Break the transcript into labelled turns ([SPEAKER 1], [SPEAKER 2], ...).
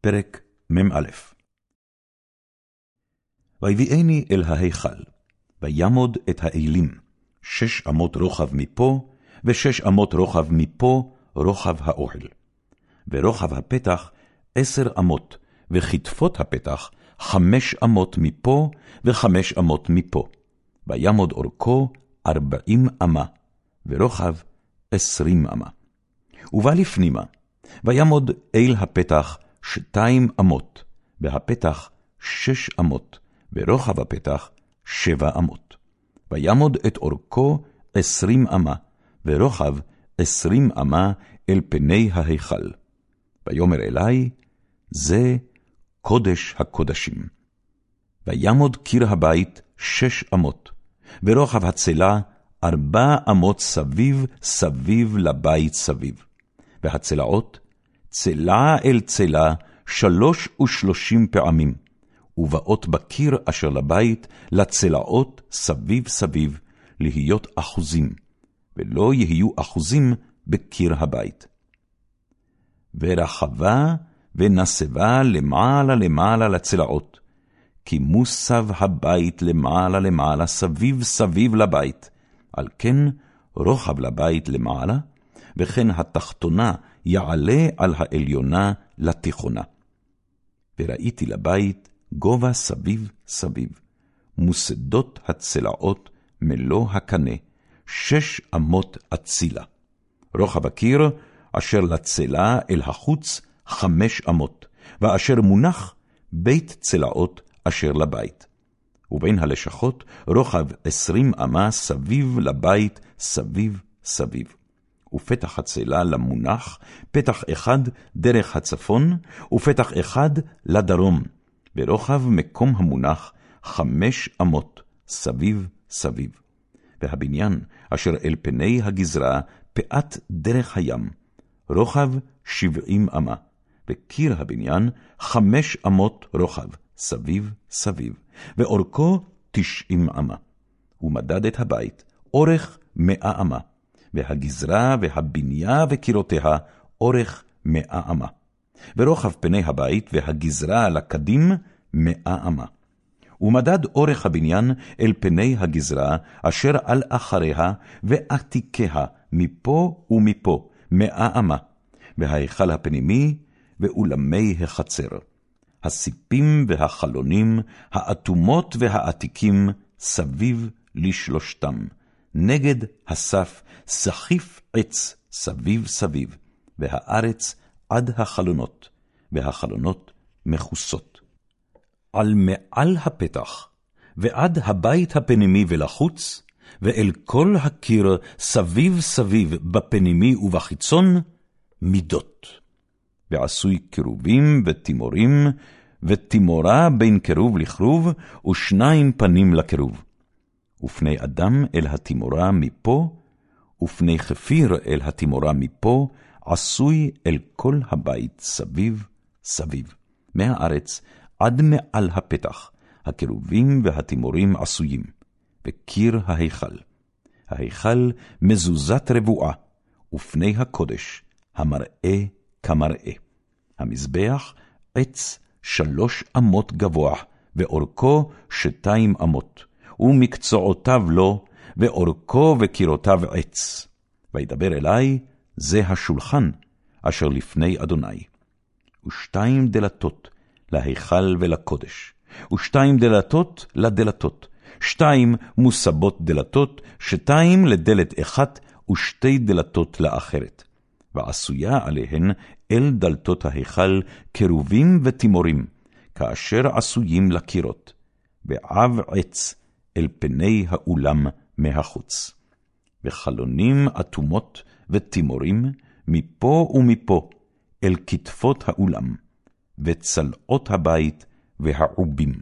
[SPEAKER 1] פרק מ"א ויביאני אל ההיכל, וימוד את האלים, שש אמות רוחב מפה, ושש אמות רוחב מפה, רוחב האוהל. ורוחב הפתח עשר אמות, וכתפות הפתח חמש אמות מפה, וחמש אמות מפה. וימוד אורכו ארבעים אמה, ורוחב עשרים אמה. ובא לפנימה, וימוד אל הפתח שתיים אמות, והפתח שש אמות, ורוחב הפתח שבע אמות. וימוד את אורכו עשרים אמה, ורוחב עשרים אמה אל פני ההיכל. ויאמר אלי, זה קודש הקודשים. וימוד קיר הבית שש אמות, ורוחב הצלה ארבע אמות סביב סביב לבית סביב. והצלעות, צלה אל צלה שלוש ושלושים פעמים, ובאות בקיר אשר לבית לצלעות סביב סביב, להיות אחוזים, ולא יהיו אחוזים בקיר הבית. ורחבה ונסבה למעלה למעלה לצלעות, כי מוסב הבית למעלה למעלה סביב סביב לבית, על כן רוחב לבית למעלה, וכן התחתונה יעלה על העליונה לתיכונה. וראיתי לבית גובה סביב סביב, מוסדות הצלעות מלוא הקנה, שש אמות אצילה. רוחב הקיר, אשר לצלה אל החוץ, חמש אמות, ואשר מונח בית צלעות אשר לבית. ובין הלשכות רוחב עשרים אמה סביב לבית, סביב סביב. ופתח הצלה למונח, פתח אחד דרך הצפון, ופתח אחד לדרום, ברוחב מקום המונח חמש אמות, סביב סביב. והבניין אשר אל פני הגזרה, פאת דרך הים, רוחב שבעים אמה, וקיר הבניין חמש אמות רוחב, סביב סביב, ואורכו תשעים אמה. ומדד את הבית, אורך מאה אמה, והגזרה והבניה וקירותיה אורך מאה אמה. ורוחב פני הבית והגזרה לקדים מאה אמה. ומדד אורך הבניין אל פני הגזרה, אשר על אחריה ועתיקיה, מפה ומפה, מאה אמה, וההיכל הפנימי ואולמי החצר. הסיפים והחלונים, האטומות והעתיקים, סביב לשלושתם. נגד הסף סחיף עץ סביב סביב, והארץ עד החלונות, והחלונות מכוסות. על מעל הפתח, ועד הבית הפנימי ולחוץ, ואל כל הקיר סביב סביב בפנימי ובחיצון, מידות. ועשוי קרובים ותימורים, ותימורה בין קרוב לכרוב, ושניים פנים לקרוב. ופני אדם אל התימורה מפה, ופני חפיר אל התימורה מפה, עשוי אל כל הבית סביב סביב. מהארץ עד מעל הפתח, הקרובים והתימורים עשויים, וקיר ההיכל. ההיכל מזוזת רבועה, ופני הקודש, המראה כמראה. המזבח עץ שלוש אמות גבוה, ואורכו שתיים אמות. ומקצועותיו לו, ואורכו וקירותיו עץ. וידבר אלי, זה השולחן אשר לפני אדוני. ושתיים דלתות להיכל ולקודש, ושתיים דלתות לדלתות, שתיים מוסבות דלתות, שתיים לדלת אחת, ושתי דלתות לאחרת. ועשויה עליהן אל דלתות ההיכל קרובים ותימורים, כאשר עשויים לקירות, ועב עץ אל פני האולם מהחוץ. וחלונים אטומות ותימורים מפה ומפה אל כתפות האולם, וצלעות הבית והעובים.